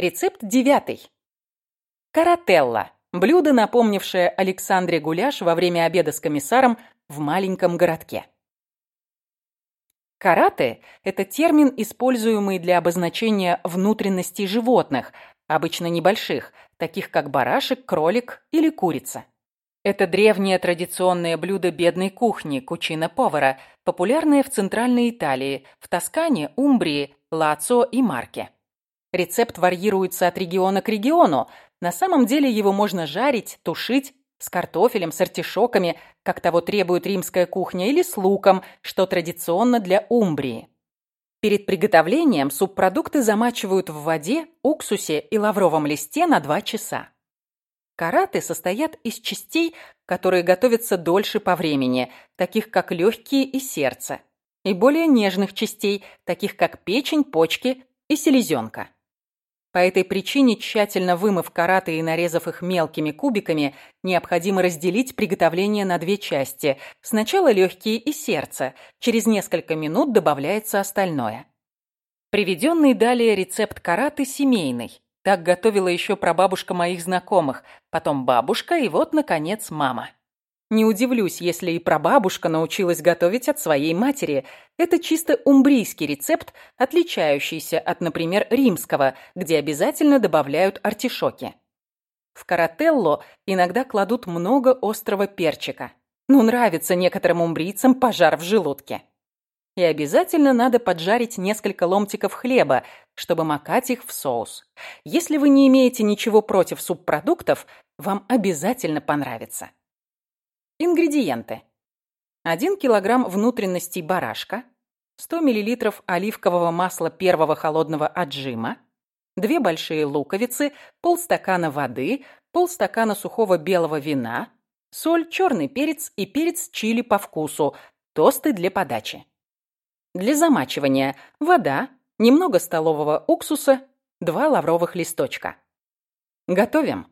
Рецепт девятый. Карателла. Блюдо, напомнившее Александре гуляш во время обеда с комиссаром в маленьком городке. Карате – это термин, используемый для обозначения внутренностей животных, обычно небольших, таких как барашек, кролик или курица. Это древнее традиционное блюдо бедной кухни, кучина повара, популярное в Центральной Италии, в Тоскане, Умбрии, Лацо и Марке. Рецепт варьируется от региона к региону. На самом деле его можно жарить, тушить, с картофелем, с артишоками, как того требует римская кухня, или с луком, что традиционно для Умбрии. Перед приготовлением субпродукты замачивают в воде, уксусе и лавровом листе на 2 часа. Караты состоят из частей, которые готовятся дольше по времени, таких как легкие и сердце, и более нежных частей, таких как печень, почки и селезенка. По этой причине, тщательно вымыв караты и нарезав их мелкими кубиками, необходимо разделить приготовление на две части. Сначала легкие и сердце, через несколько минут добавляется остальное. Приведенный далее рецепт караты семейный. Так готовила еще прабабушка моих знакомых, потом бабушка и вот, наконец, мама. Не удивлюсь, если и прабабушка научилась готовить от своей матери. Это чисто умбрийский рецепт, отличающийся от, например, римского, где обязательно добавляют артишоки. В карателло иногда кладут много острого перчика. Ну, нравится некоторым умбрийцам пожар в желудке. И обязательно надо поджарить несколько ломтиков хлеба, чтобы макать их в соус. Если вы не имеете ничего против субпродуктов, вам обязательно понравится. Ингредиенты. 1 килограмм внутренностей барашка, 100 мл оливкового масла первого холодного отжима, 2 большие луковицы, полстакана воды, полстакана сухого белого вина, соль, черный перец и перец чили по вкусу, тосты для подачи. Для замачивания вода, немного столового уксуса, 2 лавровых листочка. Готовим.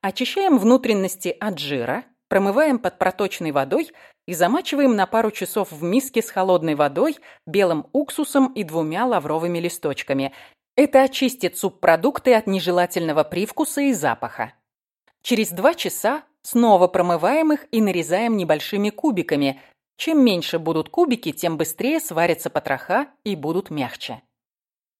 Очищаем внутренности от жира, промываем под проточной водой и замачиваем на пару часов в миске с холодной водой, белым уксусом и двумя лавровыми листочками. Это очистит субпродукты от нежелательного привкуса и запаха. Через два часа снова промываем их и нарезаем небольшими кубиками. Чем меньше будут кубики, тем быстрее сварятся потроха и будут мягче.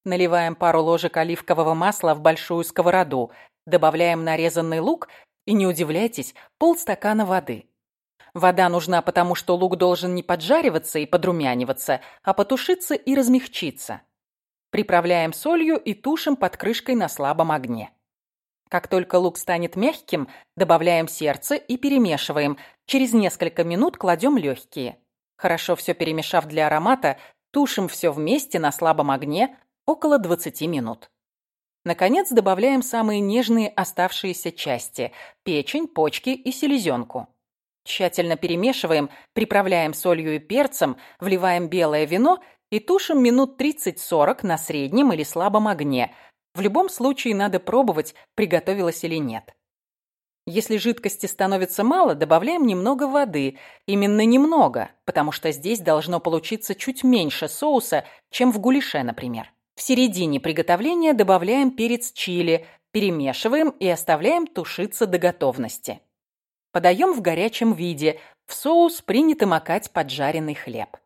Наливаем пару ложек оливкового масла в большую сковороду, добавляем нарезанный лук и не удивляйтесь, полстакана воды. Вода нужна потому, что лук должен не поджариваться и подрумяниваться, а потушиться и размягчиться. Приправляем солью и тушим под крышкой на слабом огне. Как только лук станет мягким, добавляем сердце и перемешиваем. Через несколько минут кладем легкие. Хорошо все перемешав для аромата, тушим все вместе на слабом огне около 20 минут. Наконец добавляем самые нежные оставшиеся части – печень, почки и селезенку. Тщательно перемешиваем, приправляем солью и перцем, вливаем белое вино и тушим минут 30-40 на среднем или слабом огне. В любом случае надо пробовать, приготовилось или нет. Если жидкости становится мало, добавляем немного воды. Именно немного, потому что здесь должно получиться чуть меньше соуса, чем в гуляше, например. В середине приготовления добавляем перец чили, перемешиваем и оставляем тушиться до готовности. Подаем в горячем виде. В соус принято макать поджаренный хлеб.